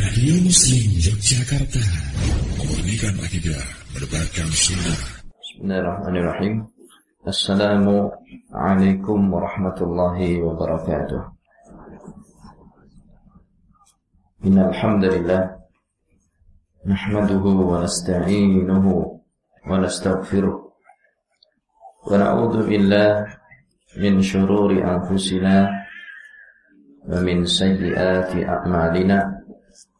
Radio Muslim Yogyakarta. Memurnikan akidah Mendebarkan sunnah Bismillahirrahmanirrahim. Assalamualaikum warahmatullahi wabarakatuh. Innalhamdulillah Nahmaduhu wa nasta'inuhu Wa nasta'gfiruh Wa na'udhu billah Min syururi anfusina Wa min sayyiati a'malina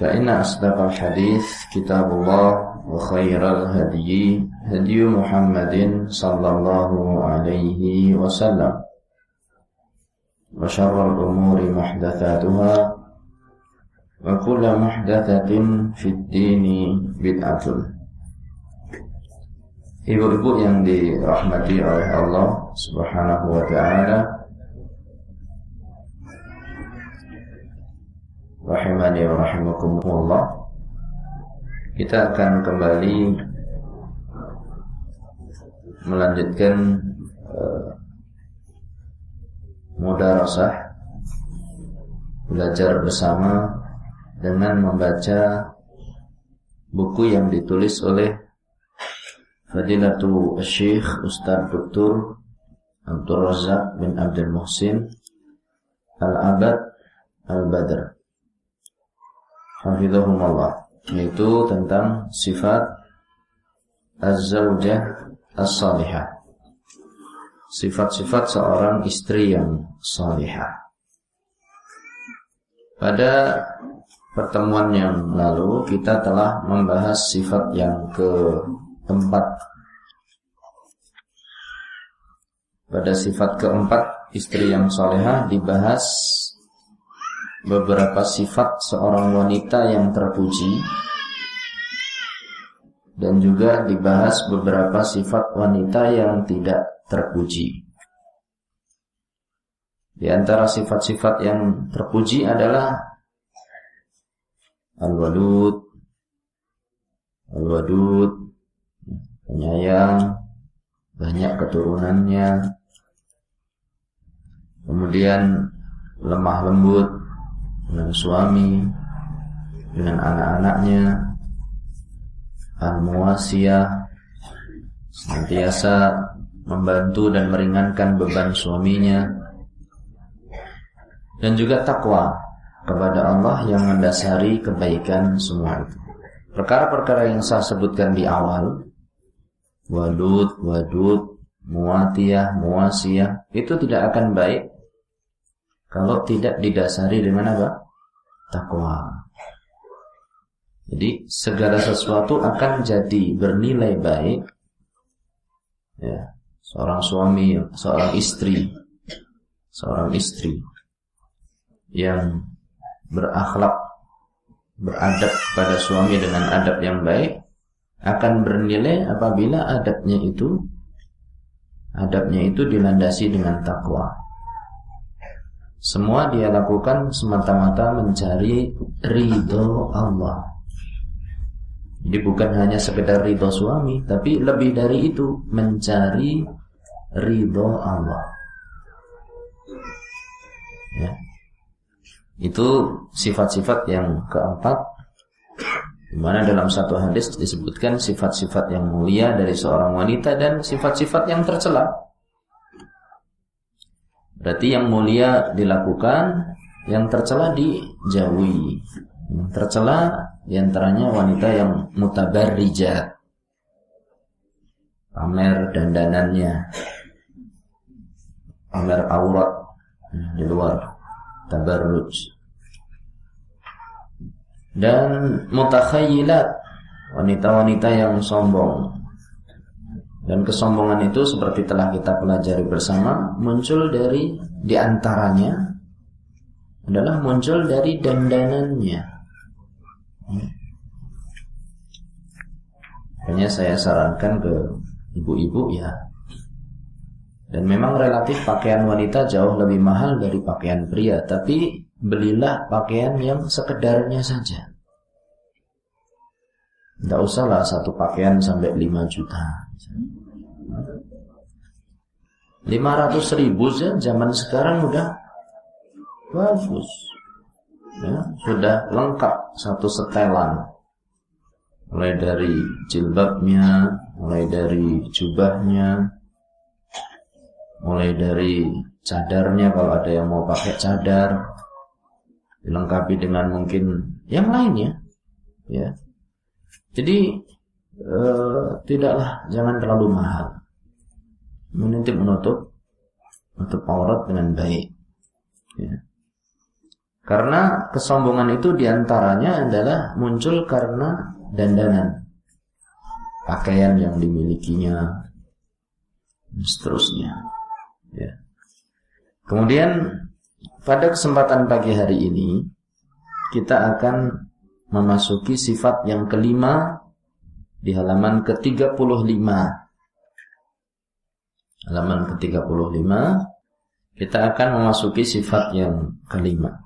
فإن أصدق الحديث كتاب الله وخير الهدي هدي محمد صلى الله عليه وسلم وشر الأمور محدثاتها وكل محدثة في الدين بدعة Ibu-ibu yang dirahmati oleh Allah Subhanahu wa taala rahimani wa rahimakumullah. Kita akan kembali melanjutkan uh, mudarasah belajar bersama dengan membaca buku yang ditulis oleh Fadilatu Syekh Ustaz Dr. Abdul Razak bin Abdul Muhsin Al-Abad Al-Badr hafizahumullah yaitu tentang sifat az-zaujah as-salihah. Sifat-sifat seorang istri yang salihah. Pada pertemuan yang lalu kita telah membahas sifat yang keempat. Pada sifat keempat istri yang salihah dibahas beberapa sifat seorang wanita yang terpuji dan juga dibahas beberapa sifat wanita yang tidak terpuji. Di antara sifat-sifat yang terpuji adalah al-wadud, al-wadud, penyayang, banyak keturunannya, kemudian lemah lembut, dengan suami, dengan anak-anaknya, al-muwasiyah, senantiasa membantu dan meringankan beban suaminya, dan juga takwa kepada Allah yang mendasari kebaikan semua itu. Perkara-perkara yang saya sebutkan di awal, wadud, wadud, muatiyah, muasiyah, itu tidak akan baik kalau tidak didasari dengan apa? Takwa. Jadi segala sesuatu akan jadi bernilai baik ya, seorang suami, seorang istri, seorang istri yang berakhlak, beradab pada suami dengan adab yang baik akan bernilai apabila adabnya itu adabnya itu dilandasi dengan takwa. Semua dia lakukan semata-mata mencari ridho Allah. Jadi bukan hanya sekedar ridho suami, tapi lebih dari itu mencari ridho Allah. Ya. Itu sifat-sifat yang keempat di mana dalam satu hadis disebutkan sifat-sifat yang mulia dari seorang wanita dan sifat-sifat yang tercela. Berarti yang mulia dilakukan, yang tercela dijauhi. Yang tercela di antaranya wanita yang mutabarrijat. pamer dandanannya, pamer aurat di luar, tabarruj. Dan mutakhayyilat, wanita-wanita yang sombong. Dan kesombongan itu seperti telah kita pelajari bersama muncul dari di antaranya adalah muncul dari dandanannya. Makanya saya sarankan ke ibu-ibu ya. Dan memang relatif pakaian wanita jauh lebih mahal dari pakaian pria, tapi belilah pakaian yang sekedarnya saja. Tidak usahlah satu pakaian sampai 5 juta. 500 ribu ya, zaman sekarang udah bagus. Ya, sudah lengkap satu setelan. Mulai dari jilbabnya, mulai dari jubahnya, mulai dari cadarnya kalau ada yang mau pakai cadar, dilengkapi dengan mungkin yang lainnya. Ya. Jadi eh, tidaklah jangan terlalu mahal. Menitip menutup menutup aurat dengan baik. Ya. Karena kesombongan itu di antaranya adalah muncul karena dandanan, pakaian yang dimilikinya, dan seterusnya. Ya. Kemudian pada kesempatan pagi hari ini kita akan memasuki sifat yang kelima di halaman ke-35. Halaman ke-35 kita akan memasuki sifat yang kelima.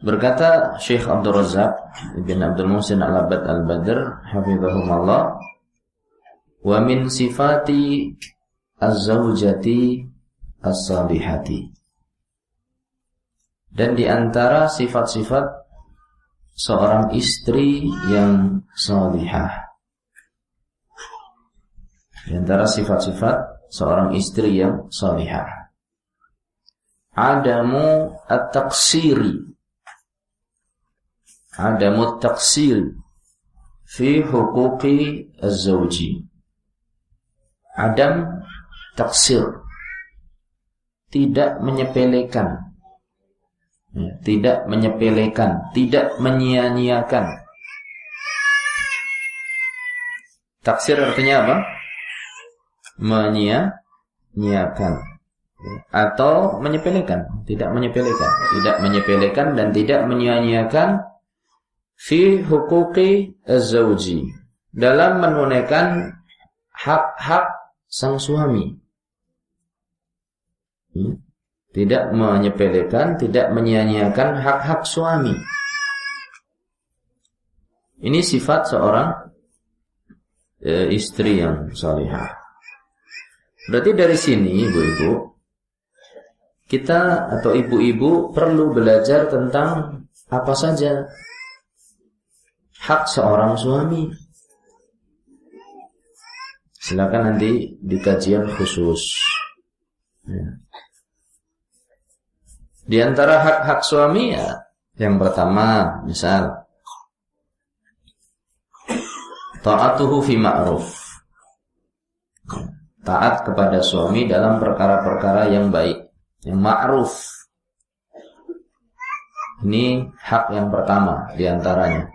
Berkata Syekh Abdul Razak Ibn Abdul Muhsin Al-Abad Al-Badr Hafizahumullah Wa min sifati Az-zawjati As-salihati dan di antara sifat-sifat seorang istri yang salihah. Di antara sifat-sifat seorang istri yang salihah. Adamu at-taqsiri. Adamu at-taqsir fi huquqi az-zawji. Adam taksir. Tidak menyepelekan tidak menyepelekan, tidak menyia-nyiakan. Taksir artinya apa? Menyia-nyiakan ya, atau menyepelekan, tidak menyepelekan, tidak menyepelekan dan tidak menyia-nyiakan fi hukuki az-zawji dalam menunaikan hak-hak sang suami. Hmm? Tidak menyepelekan, tidak menyia-nyiakan hak-hak suami. Ini sifat seorang e, istri yang salihah. Berarti dari sini ibu-ibu kita atau ibu-ibu perlu belajar tentang apa saja hak seorang suami. Silakan nanti di kajian khusus. Ya. Di antara hak-hak suami ya, yang pertama misal taatuhu fi ma'ruf. Taat kepada suami dalam perkara-perkara yang baik, yang ma'ruf. Ini hak yang pertama di antaranya.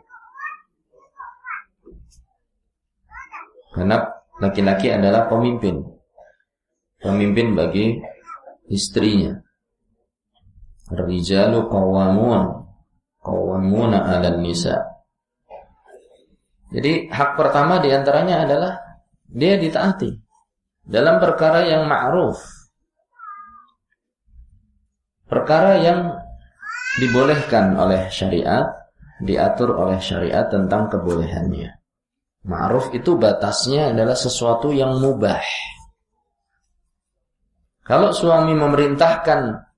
Karena laki-laki adalah pemimpin. Pemimpin bagi istrinya. Rijalu qawamun qawamuna 'alan nisa. Jadi hak pertama di antaranya adalah dia ditaati dalam perkara yang ma'ruf. Perkara yang dibolehkan oleh syariat, diatur oleh syariat tentang kebolehannya. Ma'ruf itu batasnya adalah sesuatu yang mubah. Kalau suami memerintahkan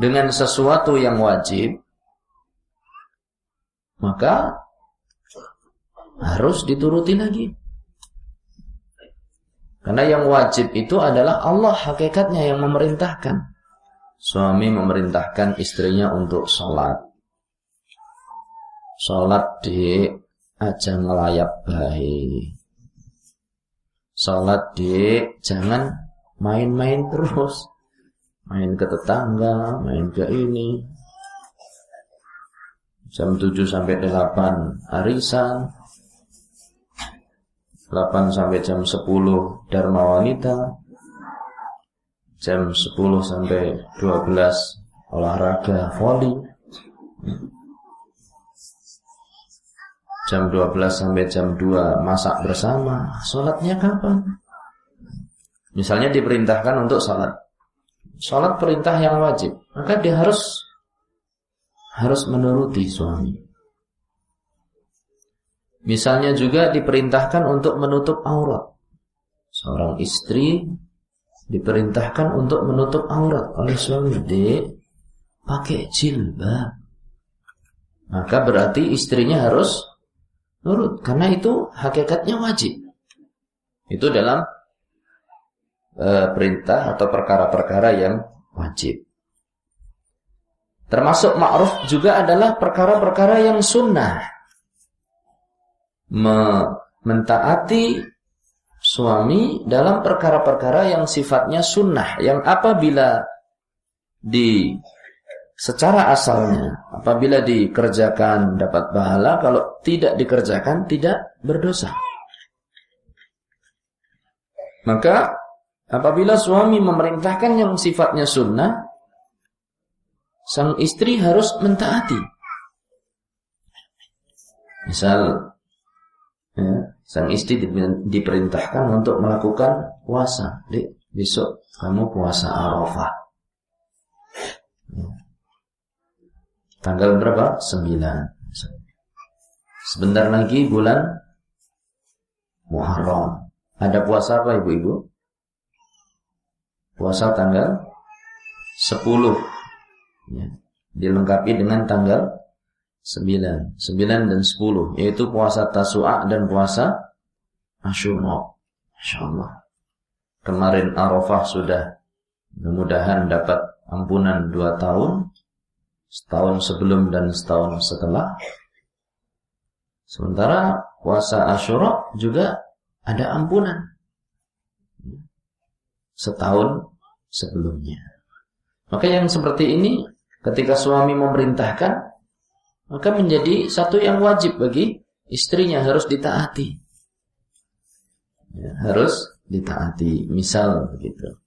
dengan sesuatu yang wajib, maka harus dituruti lagi. Karena yang wajib itu adalah Allah hakikatnya yang memerintahkan. Suami memerintahkan istrinya untuk sholat. Sholat di aja ngelayap baik. Sholat dek, jangan main-main terus. Main ke tetangga, main ke ini. Jam 7 sampai 8 arisan. 8 sampai jam 10 Dharma Wanita. Jam 10 sampai 12 olahraga volley. Jam 12 sampai jam 2 masak bersama. Sholatnya kapan? Misalnya diperintahkan untuk sholat. Sholat perintah yang wajib. Maka dia harus harus menuruti suami. Misalnya juga diperintahkan untuk menutup aurat. Seorang istri diperintahkan untuk menutup aurat oleh suami. Dek, pakai jilbab. Maka berarti istrinya harus nurut karena itu hakikatnya wajib. Itu dalam e, perintah atau perkara-perkara yang wajib. Termasuk ma'ruf juga adalah perkara-perkara yang sunnah. Me mentaati suami dalam perkara-perkara yang sifatnya sunnah. Yang apabila di secara asalnya apabila dikerjakan dapat pahala kalau tidak dikerjakan tidak berdosa maka apabila suami memerintahkan yang sifatnya sunnah sang istri harus mentaati misal ya, sang istri diperintahkan untuk melakukan puasa Dek, besok kamu puasa Arafah ya. Tanggal berapa? 9 Sebentar lagi bulan Muharram Ada puasa apa ibu-ibu? Puasa tanggal 10 ya. Dilengkapi dengan tanggal 9 9 dan 10 Yaitu puasa Tasu'a dan puasa Ashura Masya Allah Kemarin Arafah sudah Mudah-mudahan dapat ampunan 2 tahun setahun sebelum dan setahun setelah. Sementara puasa Ashura juga ada ampunan. Setahun sebelumnya. Maka yang seperti ini ketika suami memerintahkan maka menjadi satu yang wajib bagi istrinya harus ditaati. Ya, harus ditaati. Misal begitu.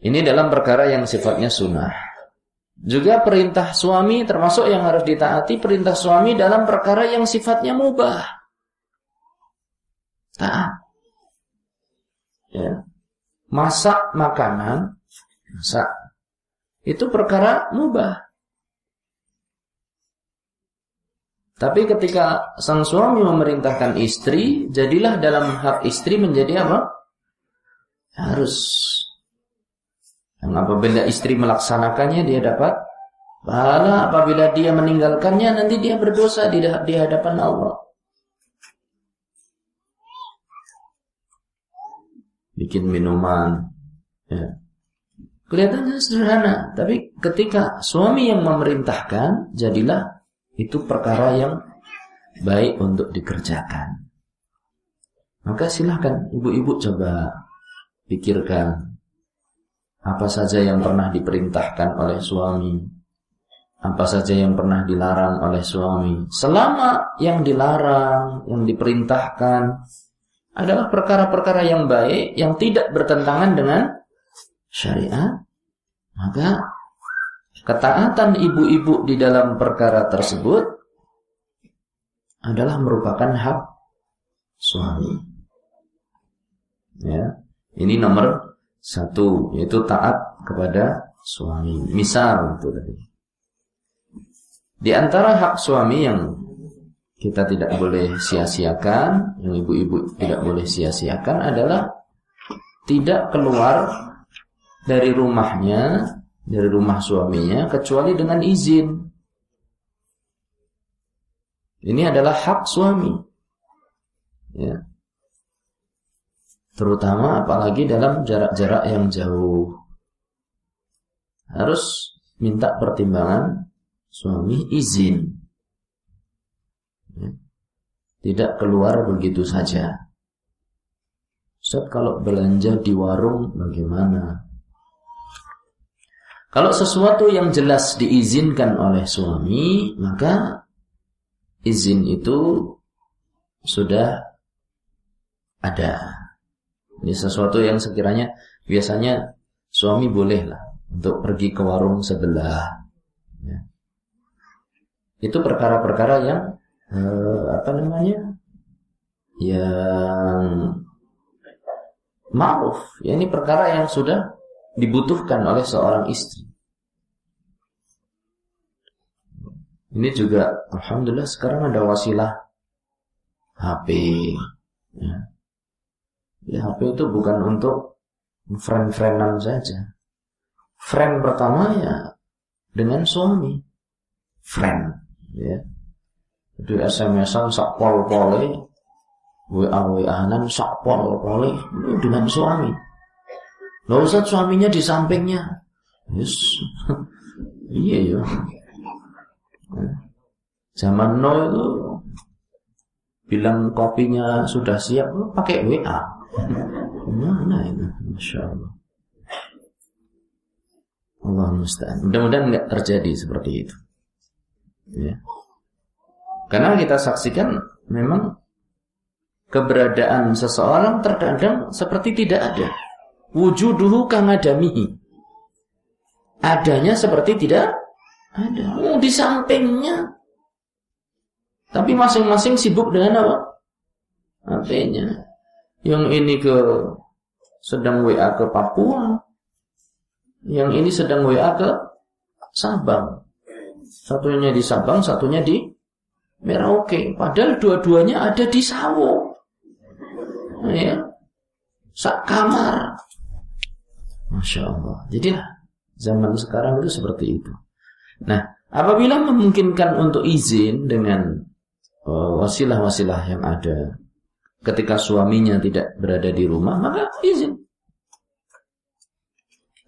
Ini dalam perkara yang sifatnya sunnah. Juga perintah suami termasuk yang harus ditaati perintah suami dalam perkara yang sifatnya mubah. Taat. Ya. Masak makanan, masak. Itu perkara mubah. Tapi ketika sang suami memerintahkan istri, jadilah dalam hak istri menjadi apa? Harus yang apabila istri melaksanakannya dia dapat pahala, apabila dia meninggalkannya nanti dia berdosa di hadapan Allah. Bikin minuman, ya. Kelihatannya sederhana, tapi ketika suami yang memerintahkan, jadilah itu perkara yang baik untuk dikerjakan. Maka silahkan ibu-ibu coba pikirkan apa saja yang pernah diperintahkan oleh suami, apa saja yang pernah dilarang oleh suami. Selama yang dilarang, yang diperintahkan adalah perkara-perkara yang baik, yang tidak bertentangan dengan syariat, maka ketaatan ibu-ibu di dalam perkara tersebut adalah merupakan hak suami. Ya, ini nomor satu, yaitu taat kepada suami. Misal itu tadi. Di antara hak suami yang kita tidak boleh sia-siakan, yang ibu-ibu tidak boleh sia-siakan adalah tidak keluar dari rumahnya, dari rumah suaminya kecuali dengan izin. Ini adalah hak suami. Ya. Terutama apalagi dalam jarak-jarak yang jauh. Harus minta pertimbangan suami izin. Ya. Tidak keluar begitu saja. Ustaz kalau belanja di warung bagaimana? Kalau sesuatu yang jelas diizinkan oleh suami, maka izin itu sudah ada. Ini sesuatu yang sekiranya biasanya suami boleh lah untuk pergi ke warung sebelah. Ya. Itu perkara-perkara yang eh, apa namanya? Yang ma'ruf. Ya, ini perkara yang sudah dibutuhkan oleh seorang istri. Ini juga alhamdulillah sekarang ada wasilah HP. Ya. ya HP itu bukan untuk friend-friendan saja. Friend pertama ya dengan suami. Friend, ya. Jadi SMS-an sak pol-pole, WA-WA-anan sak pol-pole dengan suami. Loh Ustaz suaminya di sampingnya. Yes. iya ya. Zaman no itu bilang kopinya sudah siap, pakai WA. Mana itu? Masya Allah. Allah. Mudah-mudahan nggak terjadi seperti itu. Ya. Karena kita saksikan memang keberadaan seseorang terkadang seperti tidak ada wujuduhu kamadamihi. Adanya seperti tidak ada. Oh, di sampingnya. Tapi masing-masing sibuk dengan apa? HP-nya. Yang ini ke sedang WA ke Papua. Yang ini sedang WA ke Sabang. Satunya di Sabang, satunya di Merauke. Padahal dua-duanya ada di Sawo. Ya. Sak kamar. Masya Allah. Jadilah zaman sekarang itu seperti itu. Nah, apabila memungkinkan untuk izin dengan uh, wasilah-wasilah yang ada ketika suaminya tidak berada di rumah, maka izin.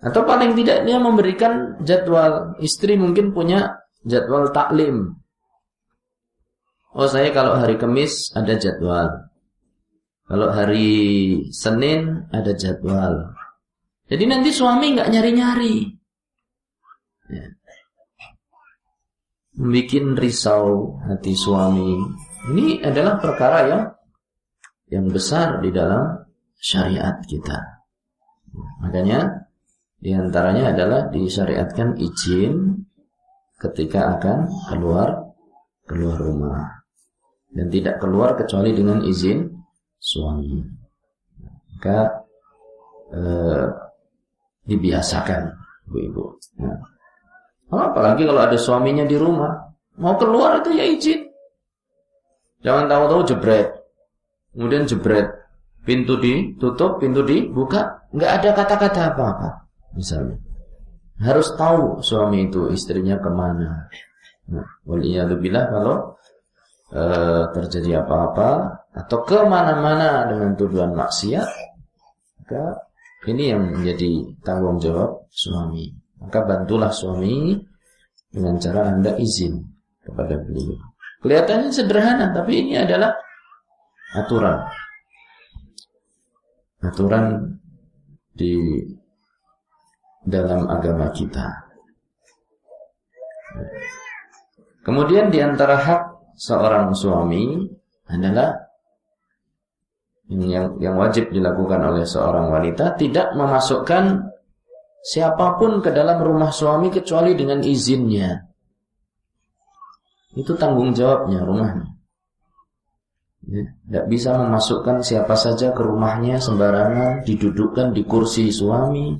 Atau paling tidak dia memberikan jadwal. Istri mungkin punya jadwal taklim. Oh saya kalau hari Kamis ada jadwal. Kalau hari Senin ada jadwal. Jadi nanti suami nggak nyari-nyari. Ya. Membikin risau hati suami. Ini adalah perkara yang yang besar di dalam syariat kita. Makanya di antaranya adalah disyariatkan izin ketika akan keluar keluar rumah dan tidak keluar kecuali dengan izin suami. Maka eh, dibiasakan ibu-ibu. Nah. Apalagi kalau ada suaminya di rumah, mau keluar itu ya izin. Jangan tahu-tahu jebret. Kemudian jebret. Pintu ditutup, pintu dibuka, nggak ada kata-kata apa-apa. Misalnya. Harus tahu suami itu istrinya ke mana. Nah, kalau e, terjadi apa-apa atau ke mana-mana dengan tuduhan maksiat, maka ini yang menjadi tanggung jawab suami. Maka bantulah suami dengan cara Anda izin kepada beliau. Kelihatannya sederhana, tapi ini adalah aturan. Aturan di dalam agama kita. Kemudian di antara hak seorang suami adalah yang yang wajib dilakukan oleh seorang wanita tidak memasukkan siapa pun ke dalam rumah suami kecuali dengan izinnya. Itu tanggung jawabnya rumahnya. Ya, tidak bisa memasukkan siapa saja ke rumahnya sembarangan, didudukkan di kursi suami,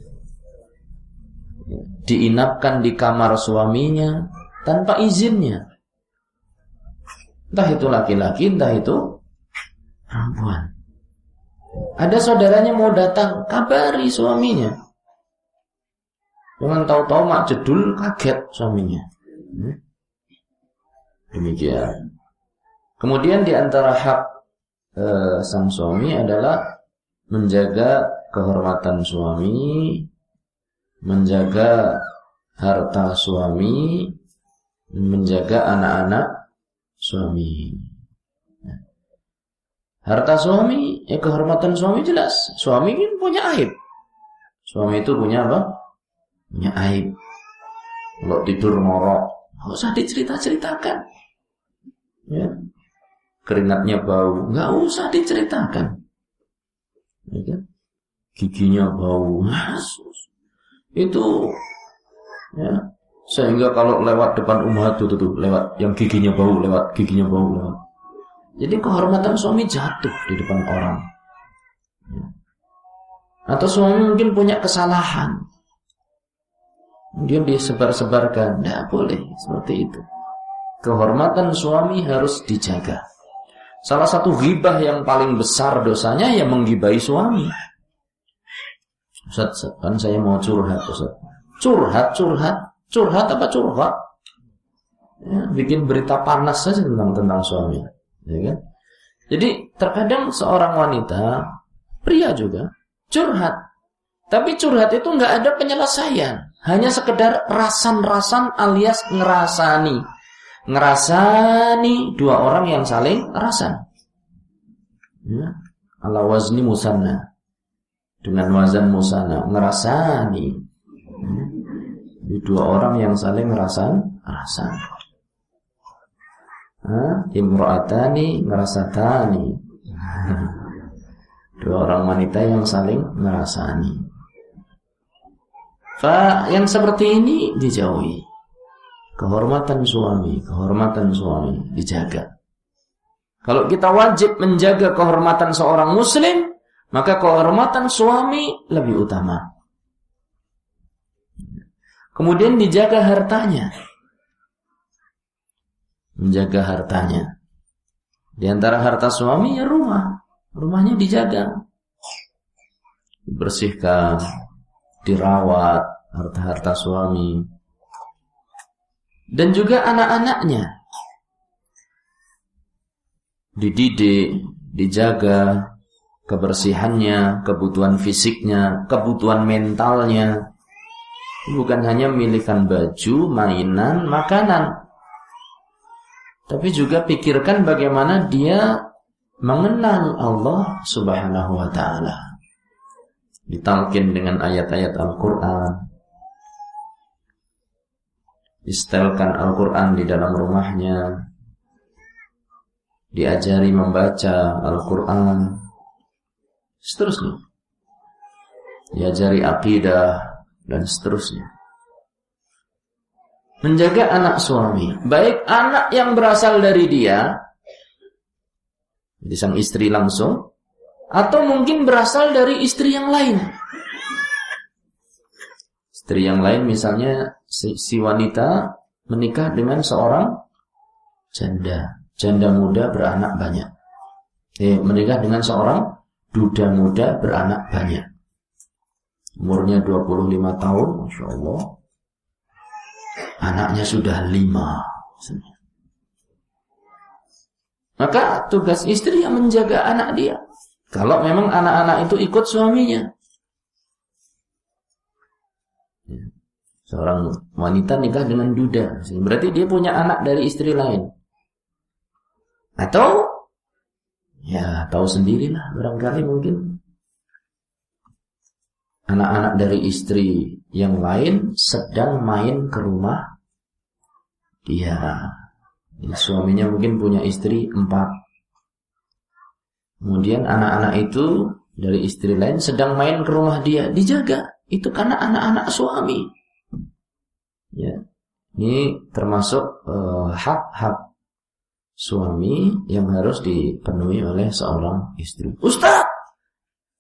ya, diinapkan di kamar suaminya tanpa izinnya. Entah itu laki-laki, entah itu perempuan. Ada saudaranya mau datang, kabari suaminya. Jangan tahu-tahu mak jedul kaget suaminya. Hmm? Demikian. Kemudian di antara hak e, sang suami adalah menjaga kehormatan suami, menjaga harta suami, menjaga anak-anak suami. Harta suami, ya kehormatan suami jelas. Suami punya aib. Suami itu punya apa? Punya aib. Kalau tidur ngorok, nggak usah dicerita-ceritakan. Ya. Keringatnya bau, nggak usah diceritakan. Ya kan? Giginya bau, Masus. Itu ya sehingga kalau lewat depan umat itu tuh lewat yang giginya bau lewat giginya bau lewat jadi kehormatan suami jatuh di depan orang. Atau suami mungkin punya kesalahan. Kemudian disebar-sebarkan. Tidak boleh seperti itu. Kehormatan suami harus dijaga. Salah satu ghibah yang paling besar dosanya ya menggibai suami. Ustaz, kan saya mau curhat Ustaz. Curhat, curhat, curhat apa curhat? Ya, bikin berita panas saja tentang tentang suami ya kan? Jadi terkadang seorang wanita, pria juga, curhat. Tapi curhat itu nggak ada penyelesaian, hanya sekedar rasan-rasan alias ngerasani. Ngerasani dua orang yang saling rasan. Ya. Ala wazni musanna. Dengan wazan musanna, ngerasani. Ya. Dua orang yang saling rasan, rasan. Imro'atani ngerasatani Dua orang wanita yang saling ngerasani Fa yang seperti ini dijauhi. Kehormatan suami Kehormatan suami dijaga. Kalau kita wajib menjaga kehormatan seorang muslim Maka kehormatan suami lebih utama Kemudian dijaga hartanya. Menjaga hartanya. Di antara harta suami ya rumah, rumahnya dijaga, dibersihkan, dirawat harta-harta suami, dan juga anak-anaknya. Dididik, dijaga kebersihannya, kebutuhan fisiknya, kebutuhan mentalnya. Bukan hanya milikan baju, mainan, makanan, tapi juga pikirkan bagaimana dia mengenal Allah Subhanahu wa taala. Ditalkin dengan ayat-ayat Al-Qur'an. Distelkan Al-Qur'an di dalam rumahnya. Diajari membaca Al-Qur'an. Seterusnya. Diajari akidah dan seterusnya menjaga anak suami, baik anak yang berasal dari dia, dari sang istri langsung, atau mungkin berasal dari istri yang lain. Istri yang lain misalnya si, si wanita menikah dengan seorang janda, janda muda beranak banyak. Eh, menikah dengan seorang duda muda beranak banyak. Umurnya 25 tahun, Masya Allah Anaknya sudah lima. Maka tugas istri yang menjaga anak dia. Kalau memang anak-anak itu ikut suaminya. Ya. Seorang wanita nikah dengan duda. Berarti dia punya anak dari istri lain. Atau ya tahu sendirilah barangkali mungkin anak-anak dari istri yang lain sedang main ke rumah dia. Suaminya mungkin punya istri empat. Kemudian anak-anak itu dari istri lain sedang main ke rumah dia, dijaga. Itu karena anak-anak suami. Ya. Ini termasuk eh, hak-hak uh, suami yang harus dipenuhi oleh seorang istri. Ustaz,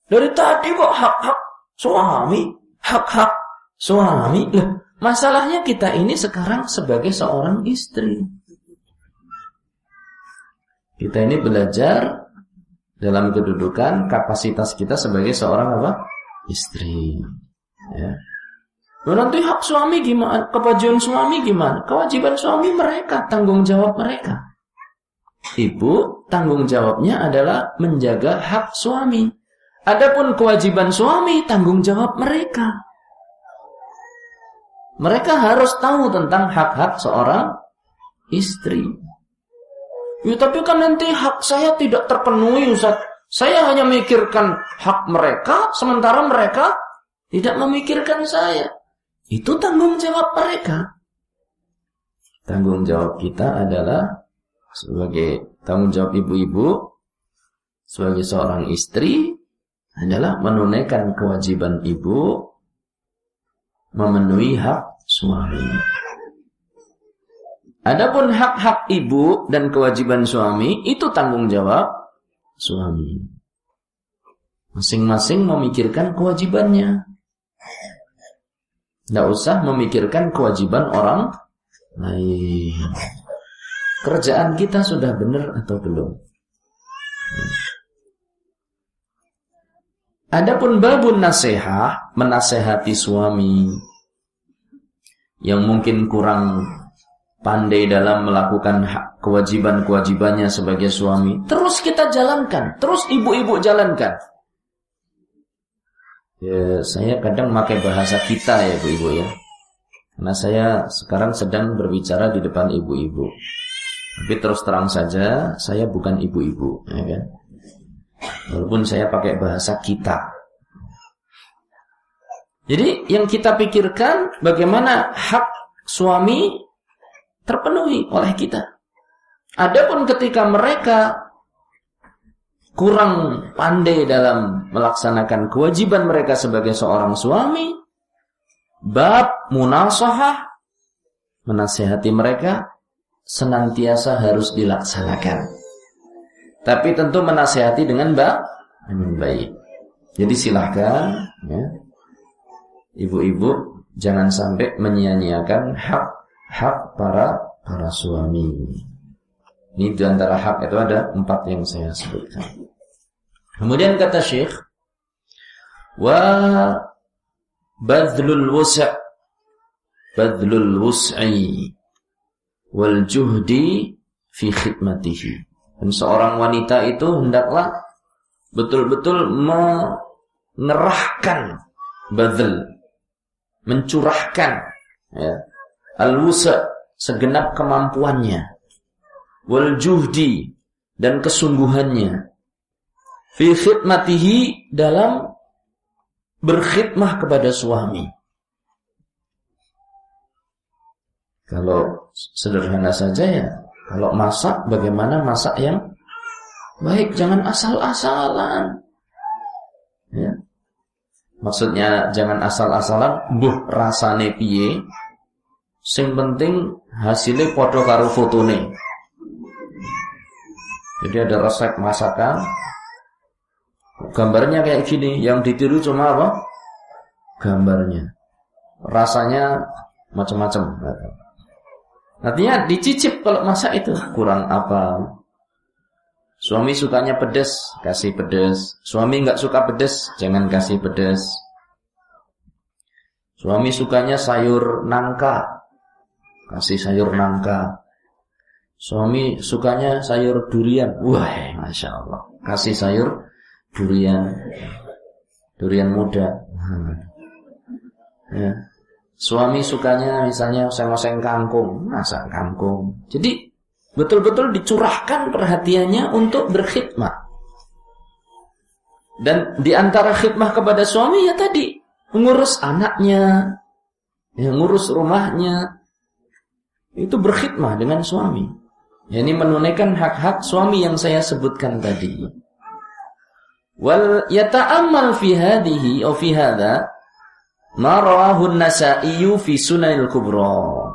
dari tadi kok hak-hak suami, hak-hak suami. Loh, Masalahnya kita ini sekarang sebagai seorang istri. Kita ini belajar dalam kedudukan kapasitas kita sebagai seorang apa? Istri. Ya. Loh, nanti hak suami gimana? Kewajiban suami gimana? Kewajiban suami mereka, tanggung jawab mereka. Ibu tanggung jawabnya adalah menjaga hak suami. Adapun kewajiban suami tanggung jawab mereka. Mereka harus tahu tentang hak-hak seorang istri. Ya tapi kan nanti hak saya tidak terpenuhi Ustaz. Saya hanya memikirkan hak mereka, sementara mereka tidak memikirkan saya. Itu tanggung jawab mereka. Tanggung jawab kita adalah sebagai tanggung jawab ibu-ibu, sebagai seorang istri, adalah menunaikan kewajiban ibu memenuhi hak suami. Adapun hak-hak ibu dan kewajiban suami itu tanggung jawab suami. Masing-masing memikirkan kewajibannya. Tidak usah memikirkan kewajiban orang lain. Kerjaan kita sudah benar atau belum? Adapun babun nasihah, menasehati suami yang mungkin kurang pandai dalam melakukan kewajiban-kewajibannya sebagai suami, terus kita jalankan, terus ibu-ibu jalankan. Ya, saya kadang pakai bahasa kita ya ibu-ibu ya. Karena saya sekarang sedang berbicara di depan ibu-ibu. Tapi terus terang saja, saya bukan ibu-ibu, ya kan? Walaupun saya pakai bahasa kita. Jadi yang kita pikirkan bagaimana hak suami terpenuhi oleh kita. Adapun ketika mereka kurang pandai dalam melaksanakan kewajiban mereka sebagai seorang suami, bab munasahah menasihati mereka senantiasa harus dilaksanakan. Tapi tentu menasihati dengan baik, dengan baik. Jadi silahkan ya, ibu-ibu jangan sampai menyia-nyiakan hak hak para para suami. Ini di antara hak itu ada empat yang saya sebutkan. Kemudian kata Syekh, wa badlul wus' badlul wus'i wal juhdi fi khidmatihi. Dan seorang wanita itu hendaklah betul-betul mengerahkan badl, mencurahkan ya, al-wusa segenap kemampuannya wal juhdi dan kesungguhannya fi khidmatihi dalam berkhidmah kepada suami. Kalau sederhana saja ya kalau masak bagaimana masak yang baik jangan asal-asalan ya maksudnya jangan asal-asalan buh rasane piye Sing penting hasilnya podo karo fotone. Jadi ada resep masakan. Gambarnya kayak gini, yang ditiru cuma apa? Gambarnya. Rasanya macam-macam. Artinya dicicip kalau masak itu kurang apa? Suami sukanya pedas, kasih pedas. Suami nggak suka pedas, jangan kasih pedas. Suami sukanya sayur nangka, kasih sayur nangka. Suami sukanya sayur durian. Wah, masya Allah. Kasih sayur durian, durian muda. Hmm. Ya. Suami sukanya misalnya oseng-oseng kangkung, masak kangkung. Jadi betul-betul dicurahkan perhatiannya untuk berkhidmat. Dan di antara khidmah kepada suami ya tadi mengurus anaknya, ya, rumahnya, itu berkhidmah dengan suami. Yani menunaikan hak-hak suami yang saya sebutkan tadi. Wal yata'ammal fi hadhihi aw fi hadha ma rawahu an-Nasa'i fi Sunanil Kubra.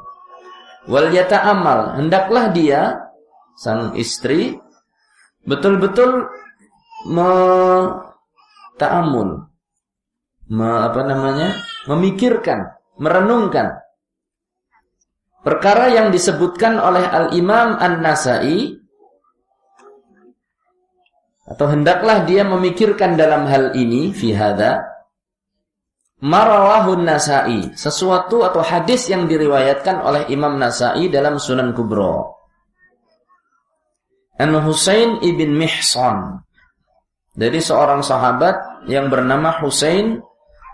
Wal yata'ammal, hendaklah dia sang istri betul-betul ta'amul me, apa namanya? memikirkan, merenungkan Perkara yang disebutkan oleh Al-Imam An-Nasai atau hendaklah dia memikirkan dalam hal ini fi hadza marawahun Nasai, sesuatu atau hadis yang diriwayatkan oleh Imam Nasai dalam Sunan Kubra. An Husain ibn Mihsan. Dari seorang sahabat yang bernama Husain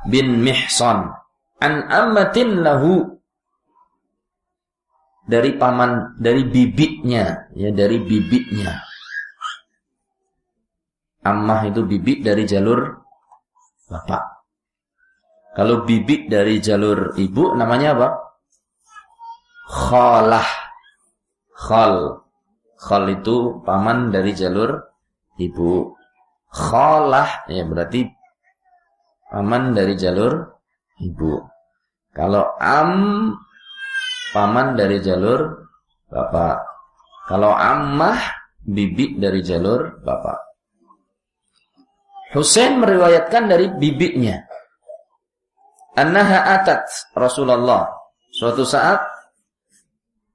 bin Mihsan. An ammatin lahu. Dari paman dari bibitnya. Ya dari bibitnya. Ammah itu bibit dari jalur bapak kalau bibit dari jalur ibu namanya apa khalah khal khal itu paman dari jalur ibu khalah ya berarti paman dari jalur ibu kalau am paman dari jalur bapak. Kalau ammah bibi dari jalur bapak. Husain meriwayatkan dari bibinya. Annaha atat Rasulullah. Suatu saat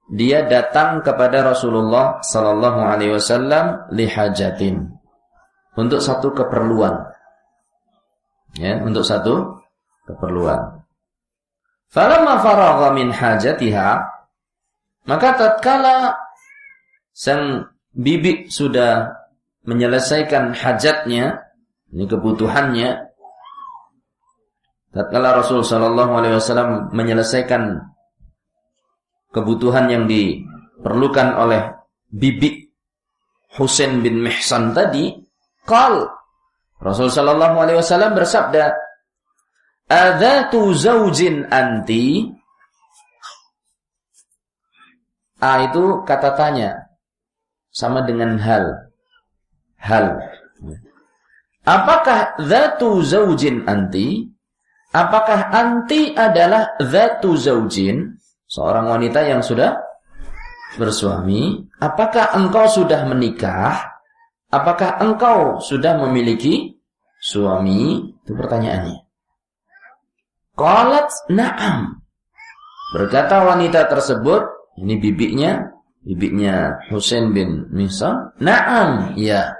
dia datang kepada Rasulullah sallallahu alaihi wasallam lihajatin untuk satu keperluan. Ya, untuk satu keperluan. Falamma faragha min hajatiha maka tatkala sang bibi sudah menyelesaikan hajatnya ini kebutuhannya tatkala Rasul sallallahu alaihi wasallam menyelesaikan kebutuhan yang diperlukan oleh bibi Husain bin Mihsan tadi qal Rasul sallallahu alaihi wasallam bersabda Adatu zaujin anti A itu kata tanya sama dengan hal. Hal. Apakah zatu zaujin anti? Apakah anti adalah zatu zaujin? Seorang wanita yang sudah bersuami. Apakah engkau sudah menikah? Apakah engkau sudah memiliki suami? Itu pertanyaannya. Qalat na'am. Berkata wanita tersebut, ini bibinya, bibinya Husain bin Mihsan, na'am, ya.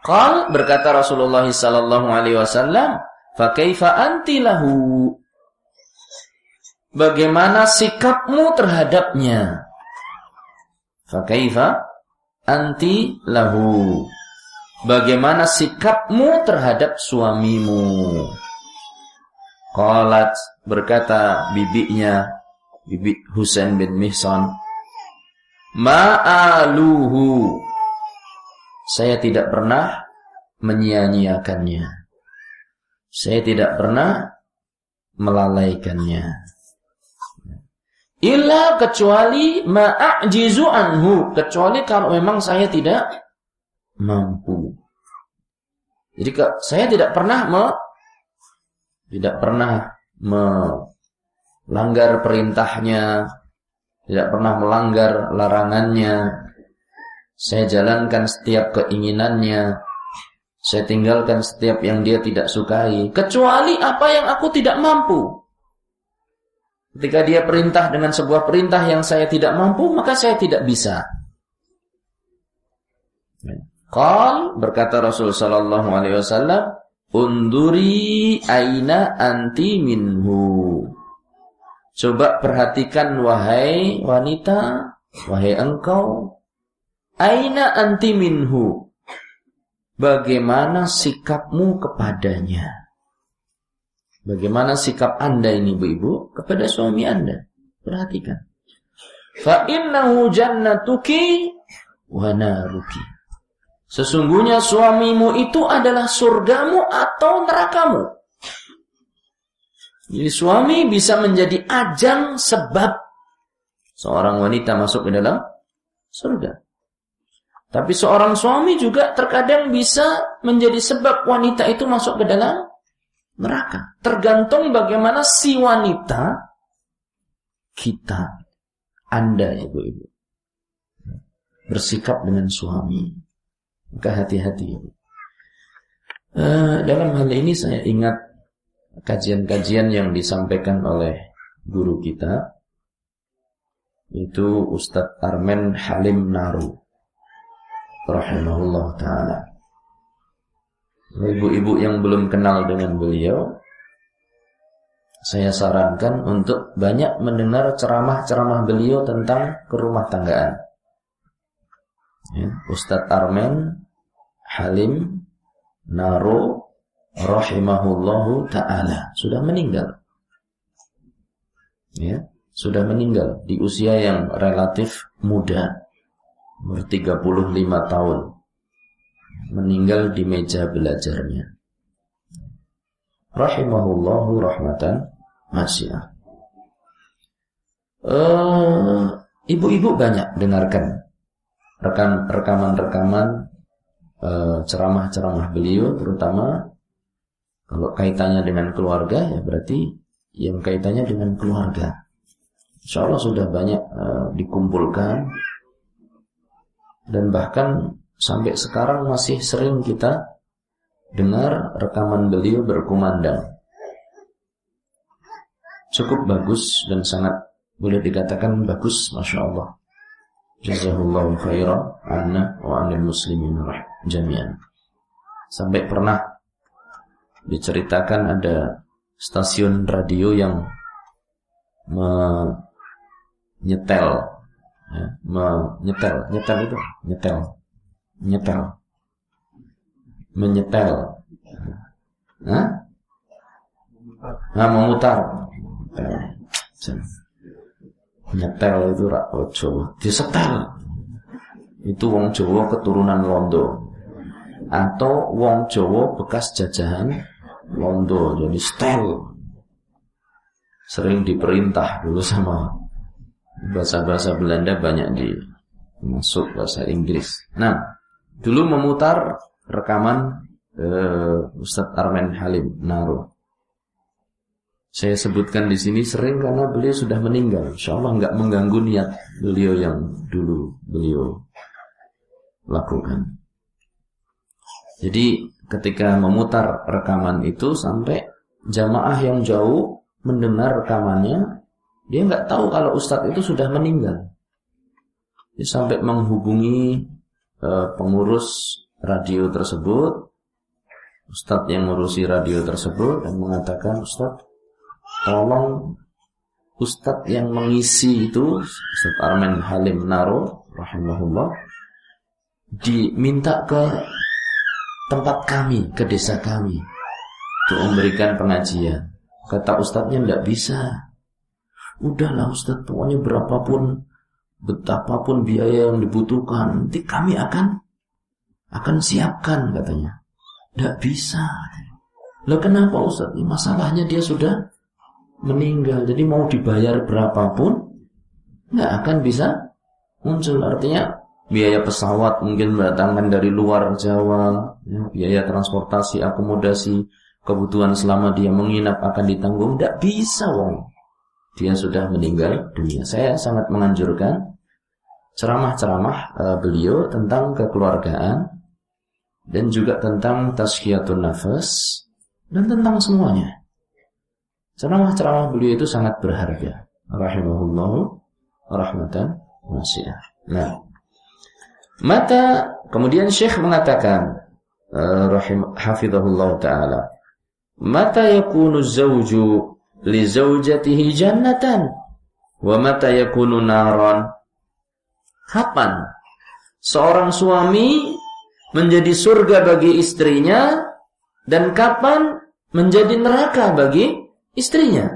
Qal berkata Rasulullah sallallahu alaihi wasallam, "Fa kaifa anti lahu?" Bagaimana sikapmu terhadapnya? Fa kaifa anti lahu? Bagaimana sikapmu terhadap suamimu? Qalat berkata bibinya, bibi Husain bin Mihsan, Ma'aluhu. Saya tidak pernah menyia-nyiakannya. Saya tidak pernah melalaikannya. Illa kecuali ma'ajizu anhu. Kecuali kalau memang saya tidak mampu. Jadi saya tidak pernah tidak pernah melanggar perintahnya, tidak pernah melanggar larangannya. Saya jalankan setiap keinginannya. Saya tinggalkan setiap yang dia tidak sukai. Kecuali apa yang aku tidak mampu. Ketika dia perintah dengan sebuah perintah yang saya tidak mampu, maka saya tidak bisa. Qal berkata Rasul sallallahu alaihi wasallam, Unduri aina anti minhu. Coba perhatikan wahai wanita, wahai engkau. Aina anti minhu. Bagaimana sikapmu kepadanya? Bagaimana sikap anda ini ibu-ibu kepada suami anda? Perhatikan. Fa innahu jannatuki. Sesungguhnya suamimu itu adalah surgamu atau nerakamu. Jadi suami bisa menjadi ajang sebab seorang wanita masuk ke dalam surga. Tapi seorang suami juga terkadang bisa menjadi sebab wanita itu masuk ke dalam neraka. Tergantung bagaimana si wanita kita, Anda ibu-ibu bersikap dengan suami. Maka hati-hati. Uh, dalam hal ini saya ingat kajian-kajian yang disampaikan oleh guru kita itu Ustadz Armen Halim Naru rahimahullah taala. Ibu-ibu yang belum kenal dengan beliau saya sarankan untuk banyak mendengar ceramah-ceramah beliau tentang kerumah tanggaan. Ya, Ustadz Armen Halim Naro rahimahullahu taala sudah meninggal. Ya, sudah meninggal di usia yang relatif muda, 35 tahun. Meninggal di meja belajarnya. Rahimahullahu rahmatan masyiah. Uh, ibu-ibu banyak dengarkan rekan rekaman-rekaman uh, ceramah-ceramah beliau terutama kalau kaitannya dengan keluarga ya berarti yang kaitannya dengan keluarga. Insya Allah sudah banyak uh, dikumpulkan dan bahkan sampai sekarang masih sering kita dengar rekaman beliau berkumandang. Cukup bagus dan sangat boleh dikatakan bagus, masya Allah. Jazahullahu khairan anna wa anil muslimin jami'an. Sampai pernah diceritakan ada stasiun radio yang menyetel menyetel nyetel itu nyetel. Nyetel. Menyetel. Hah? Nah, memutar. Nyetel. Itu rak ojo disetel. Itu wong Jawa keturunan Londo. Atau wong Jawa bekas jajahan Londo. Jadi stel sering diperintah dulu sama bahasa-bahasa Belanda banyak di masuk bahasa Inggris. Nah, dulu memutar rekaman uh, Ustadz Armen Halim Naro. Saya sebutkan di sini sering karena beliau sudah meninggal. Insya Allah nggak mengganggu niat beliau yang dulu beliau lakukan. Jadi ketika memutar rekaman itu sampai jamaah yang jauh mendengar rekamannya, dia nggak tahu kalau ustadz itu sudah meninggal. Dia sampai menghubungi uh, pengurus radio tersebut, ustadz yang mengurusi radio tersebut dan mengatakan ustadz, tolong ustadz yang mengisi itu, Ustadz Armen Halim Naro, rahimahullah, diminta ke tempat kami, ke desa kami untuk memberikan pengajian. Kata ustadznya tidak bisa. Udahlah ustadz, pokoknya berapapun, betapapun biaya yang dibutuhkan, nanti kami akan akan siapkan katanya. Tidak bisa. Lah kenapa ustadz? Ini masalahnya dia sudah meninggal. Jadi mau dibayar berapapun, nggak akan bisa muncul. Artinya biaya pesawat mungkin mendatangkan dari luar Jawa, ya, biaya transportasi, akomodasi, kebutuhan selama dia menginap akan ditanggung, tidak bisa wong. Dia sudah meninggal dunia. Saya sangat menganjurkan ceramah-ceramah uh, beliau tentang kekeluargaan dan juga tentang tazkiyatun nafas dan tentang semuanya. Ceramah-ceramah beliau itu sangat berharga. Rahimahullahu rahmatan wasi'ah. Nah, Mata kemudian Syekh mengatakan uh, rahim hafizahullah taala mata yakunu zawju li zawjatihi jannatan. Wa mata yakunu naran. Kapan seorang suami menjadi surga bagi istrinya dan kapan menjadi neraka bagi istrinya?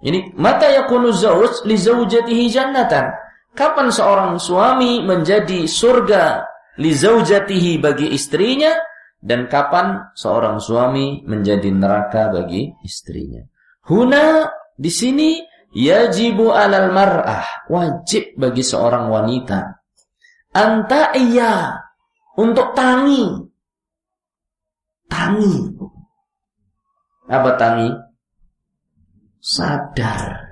Ini mata yakunu zawj li zawjatihi jannatan. Kapan seorang suami menjadi surga li zaujatihi bagi istrinya dan kapan seorang suami menjadi neraka bagi istrinya. Huna di sini yajibu alal mar'ah, wajib bagi seorang wanita anta iya untuk tangi. Tangi. Apa tangi? Sadar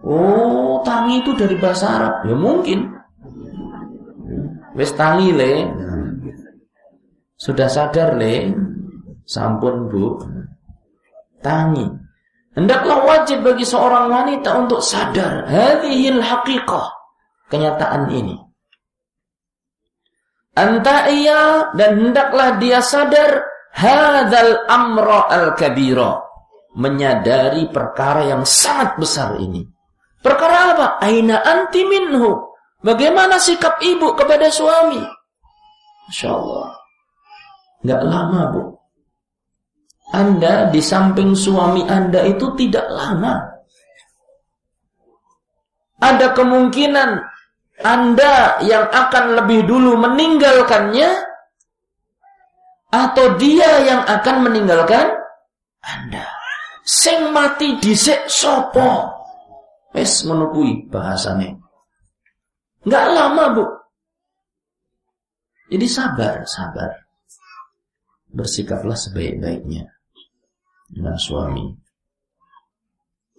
Oh, tangi itu dari bahasa Arab. Ya mungkin. Wes tangi le. Sudah sadar le. Sampun bu. Tangi. Hendaklah wajib bagi seorang wanita untuk sadar. Hadihil haqiqah. Kenyataan ini. Anta iya dan hendaklah dia sadar. Hadal amra al-kabira. Menyadari perkara yang sangat besar ini Perkara apa? Aina anti minhu. Bagaimana sikap ibu kepada suami? Masya Allah. Nggak lama, Bu. Anda di samping suami Anda itu tidak lama. ada kemungkinan Anda yang akan lebih dulu meninggalkannya atau dia yang akan meninggalkan Anda. Sing mati dhisik sapa? Wis menukui bahasane. Enggak lama, Bu. Jadi sabar, sabar. Bersikaplah sebaik-baiknya dengan suami.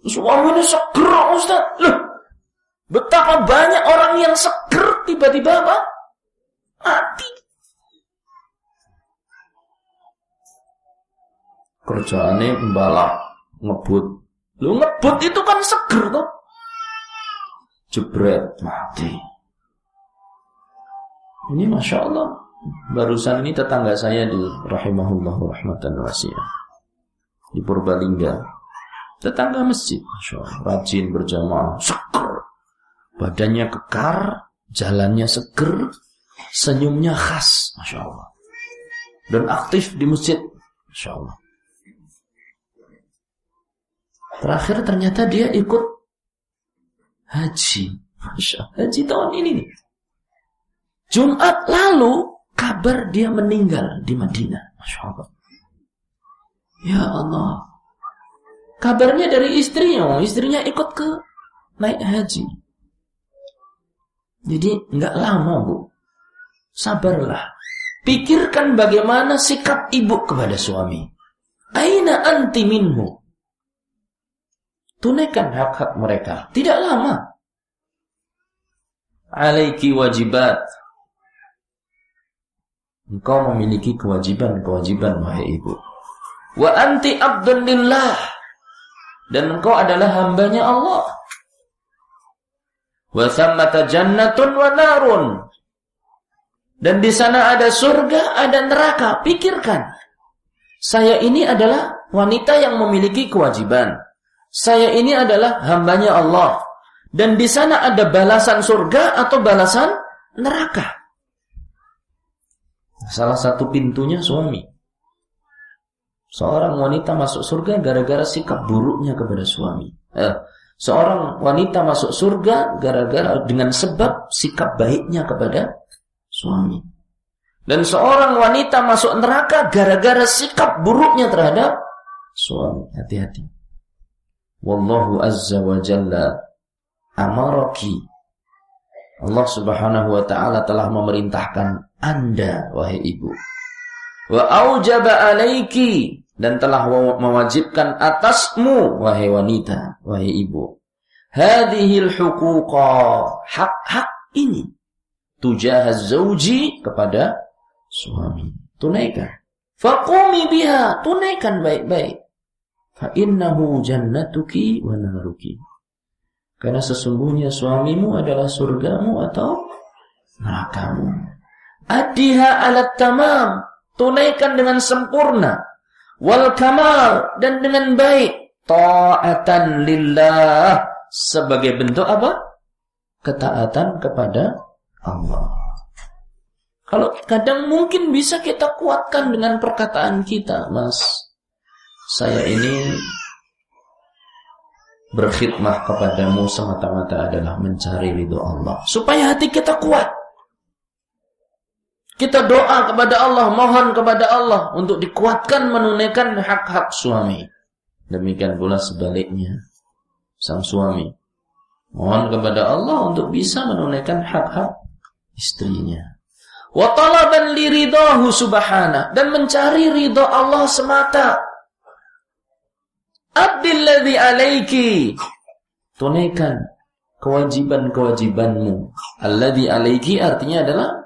Suami ini seger, Ustaz. Loh, betapa banyak orang yang seger tiba-tiba apa? Mati. Kerjaannya membalap, ngebut. Lu ngebut itu kan seger tuh. Jebret, mati. Ini Masya Allah. Barusan ini tetangga saya di rahimahullah rahmatan wasiyah. Di Purbalingga. Tetangga masjid. Rajin berjamaah. Seger. Badannya kekar. Jalannya seger. Senyumnya khas. Masya Allah. Dan aktif di masjid. Masya Allah. Terakhir ternyata dia ikut haji. Masya Allah. Haji tahun ini nih. Jumat lalu kabar dia meninggal di Madinah. Masya Allah. Ya Allah. Kabarnya dari istrinya. Istrinya ikut ke naik haji. Jadi nggak lama bu. Sabarlah. Pikirkan bagaimana sikap ibu kepada suami. Aina anti minhu. Tunaikan hak-hak mereka. Tidak lama. Alaiki wajibat Engkau memiliki kewajiban-kewajiban wahai ibu. Wa anti abdulillah. Dan engkau adalah hambanya Allah. Wa thammata jannatun wa narun. Dan di sana ada surga, ada neraka. Pikirkan. Saya ini adalah wanita yang memiliki kewajiban. Saya ini adalah hambanya Allah. Dan di sana ada balasan surga atau balasan neraka. Salah satu pintunya suami. Seorang wanita masuk surga gara-gara sikap buruknya kepada suami. Eh, seorang wanita masuk surga gara-gara dengan sebab sikap baiknya kepada suami. Dan seorang wanita masuk neraka gara-gara sikap buruknya terhadap suami. Hati-hati. Wallahu azza wa jalla amaraki. Allah subhanahu wa ta'ala telah memerintahkan anda, wahai ibu. Wa aujaba alaiki dan telah mewajibkan atasmu, wahai wanita, wahai ibu. Hadhil huquqa, hak-hak ini. Tujah zauji kepada suami. Tunaikan. Faqumi biha, tunaikan baik-baik. Fa innahu jannatuki wa naruki. Karena sesungguhnya suamimu adalah surgamu atau nerakamu. Adiha alat tamam. Tunaikan dengan sempurna. Wal kamal. Dan dengan baik. Ta'atan lillah. Sebagai bentuk apa? Ketaatan kepada Allah. Kalau kadang mungkin bisa kita kuatkan dengan perkataan kita, Mas. Saya ini berkhidmah kepadamu semata-mata adalah mencari ridho Allah. Supaya hati kita kuat. Kita doa kepada Allah, mohon kepada Allah untuk dikuatkan menunaikan hak-hak suami. Demikian pula sebaliknya, sang suami mohon kepada Allah untuk bisa menunaikan hak-hak istrinya. Wa talaban li ridahu dan mencari ridho Allah semata. Abdilladzi alaiki tunaikan kewajiban-kewajibanmu. Alladhi alaiki artinya adalah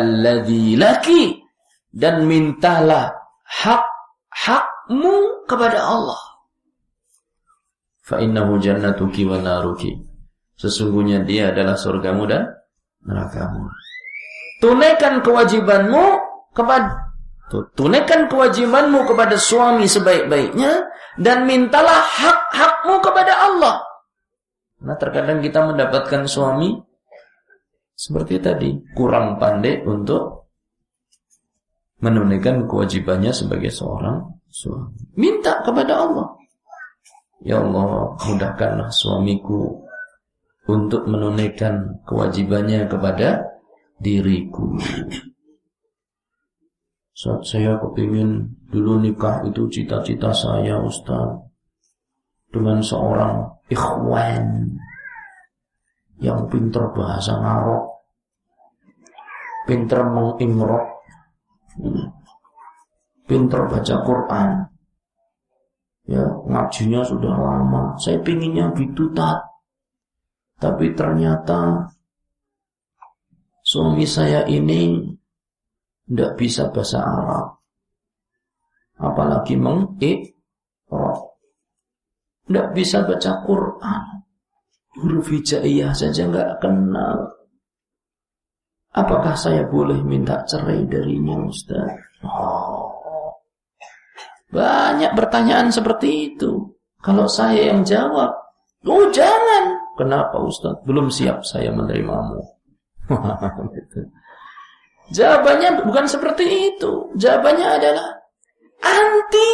alladhi laki. Dan mintalah hak-hakmu kepada Allah. Fa'innahu jannatuki wa. Sesungguhnya dia adalah surgamu dan nerakamu. Tunaikan kewajibanmu kepada Tunaikan kewajibanmu kepada suami sebaik-baiknya dan mintalah hak-hakmu kepada Allah. Nah terkadang kita mendapatkan suami seperti tadi kurang pandai untuk menunaikan kewajibannya sebagai seorang suami. Minta kepada Allah. Ya Allah, mudahkanlah suamiku untuk menunaikan kewajibannya kepada diriku. Saat saya kepingin dulu nikah itu cita-cita saya Ustaz dengan seorang ikhwan yang pinter bahasa ngarok, pinter mengimrok, pinter baca Quran. Ya, ngajinya sudah lama. Saya pinginnya gitu, tak. Tapi ternyata suami saya ini tidak bisa bahasa Arab. Apalagi mengikro. Tidak bisa baca Quran. Huruf hijaiyah saja nggak kenal. Apakah saya boleh minta cerai darinya Ustaz? Oh. Banyak pertanyaan seperti itu. Kalau saya yang jawab, oh jangan. Kenapa Ustaz? Belum siap saya menerimamu. Jawabannya bukan seperti itu. Jawabannya adalah anti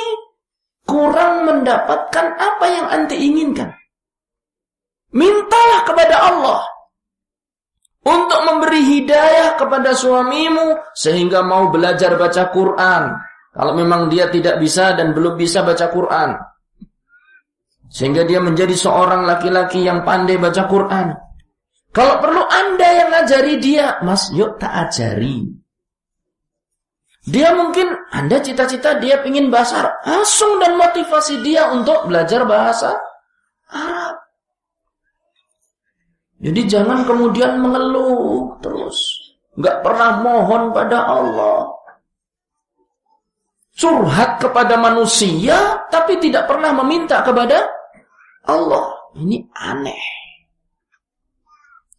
kurang mendapatkan apa yang anti inginkan. Mintalah kepada Allah untuk memberi hidayah kepada suamimu sehingga mau belajar baca Quran. Kalau memang dia tidak bisa dan belum bisa baca Quran. Sehingga dia menjadi seorang laki-laki yang pandai baca Quran. Kalau perlu anda yang ngajari dia, mas yuk tak ajari. Dia mungkin, anda cita-cita dia ingin bahasa Arab. Langsung dan motivasi dia untuk belajar bahasa Arab. Jadi jangan kemudian mengeluh terus. Nggak pernah mohon pada Allah. Curhat kepada manusia, tapi tidak pernah meminta kepada Allah. Ini aneh.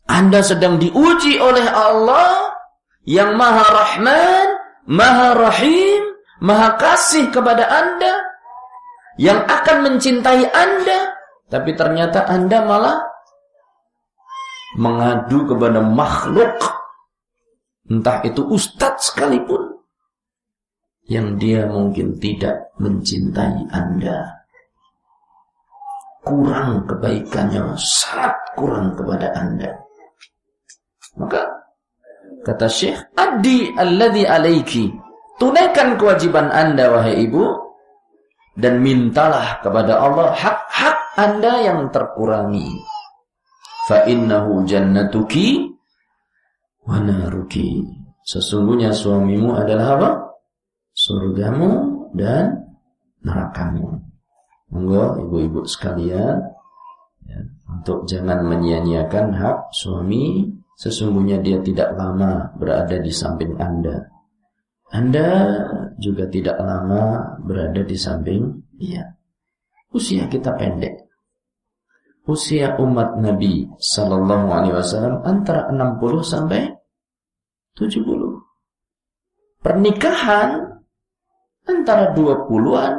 Anda sedang diuji oleh Allah yang maha rahman, maha rahim, maha kasih kepada Anda, yang akan mencintai Anda, tapi ternyata Anda malah mengadu kepada makhluk, entah itu ustadz sekalipun, yang dia mungkin tidak mencintai Anda. Kurang kebaikannya, sangat kurang kepada Anda. Maka kata Syekh, "Addi alladhi alaiki." Tunaikan kewajiban Anda wahai ibu dan mintalah kepada Allah hak-hak Anda yang terkurangi. Fa innahu jannatuki wa naruki. Sesungguhnya suamimu adalah apa? Surgamu dan nerakamu. Monggo ibu-ibu sekalian ya, untuk jangan menyia-nyiakan hak suami Sesungguhnya dia tidak lama berada di samping Anda. Anda juga tidak lama berada di samping dia. Usia kita pendek. Usia umat Nabi Sallallahu Alaihi Wasallam antara 60 sampai 70. Pernikahan antara 20-an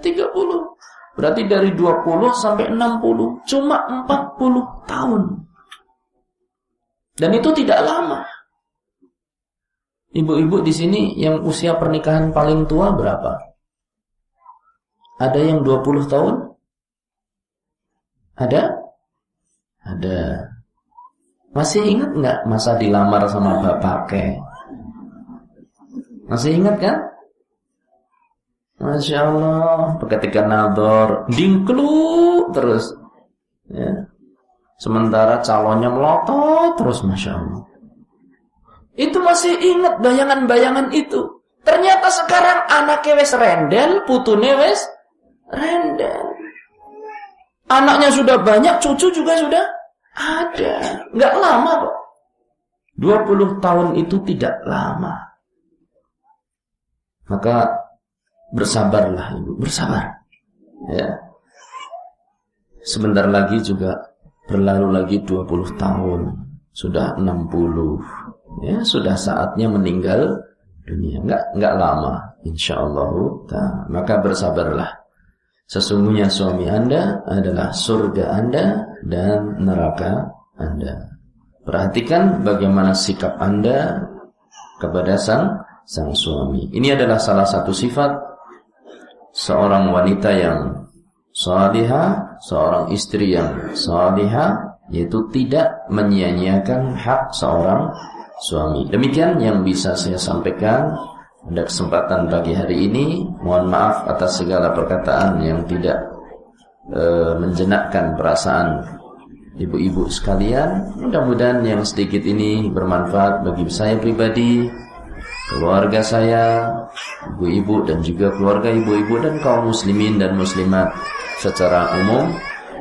30. Berarti dari 20 sampai 60 cuma 40 tahun. Dan itu tidak lama. Ibu-ibu di sini yang usia pernikahan paling tua berapa? Ada yang 20 tahun? Ada? Ada. Masih ingat nggak masa dilamar sama bapaknya? Masih ingat kan? Masya Allah, ketika nador, dingklu terus. Ya. Sementara calonnya melotot terus Masya Allah. Itu masih ingat bayangan-bayangan itu. Ternyata sekarang anaknya wes rendel, putune wes rendel. Anaknya sudah banyak, cucu juga sudah ada. Nggak lama kok. 20 tahun itu tidak lama. Maka bersabarlah ibu, bersabar. Ya. Sebentar lagi juga Berlalu lagi 20 tahun, sudah 60. Ya, sudah saatnya meninggal dunia. Enggak enggak lama insyaallah. Maka bersabarlah. Sesungguhnya suami Anda adalah surga Anda dan neraka Anda. Perhatikan bagaimana sikap Anda kepada sang sang suami. Ini adalah salah satu sifat seorang wanita yang salihah, seorang istri yang salihah yaitu tidak menyia-nyiakan hak seorang suami. Demikian yang bisa saya sampaikan pada kesempatan pagi hari ini. Mohon maaf atas segala perkataan yang tidak e, menjenakkan perasaan ibu-ibu sekalian. Mudah-mudahan yang sedikit ini bermanfaat bagi saya pribadi, keluarga saya, ibu-ibu dan juga keluarga ibu-ibu dan kaum muslimin dan muslimat secara umum.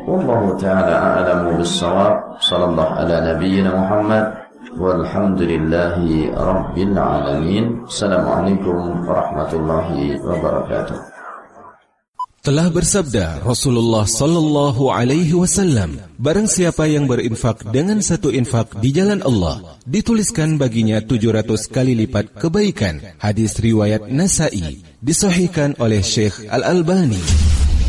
Wallahu taala a'lamu bis-shawab. Sallallahu ala nabiyyina Muhammad walhamdulillahi rabbil alamin. Assalamualaikum warahmatullahi wabarakatuh. Telah bersabda Rasulullah sallallahu alaihi wasallam, barang siapa yang berinfak dengan satu infak di jalan Allah, dituliskan baginya 700 kali lipat kebaikan. Hadis riwayat Nasa'i, disahihkan oleh Syekh Al-Albani.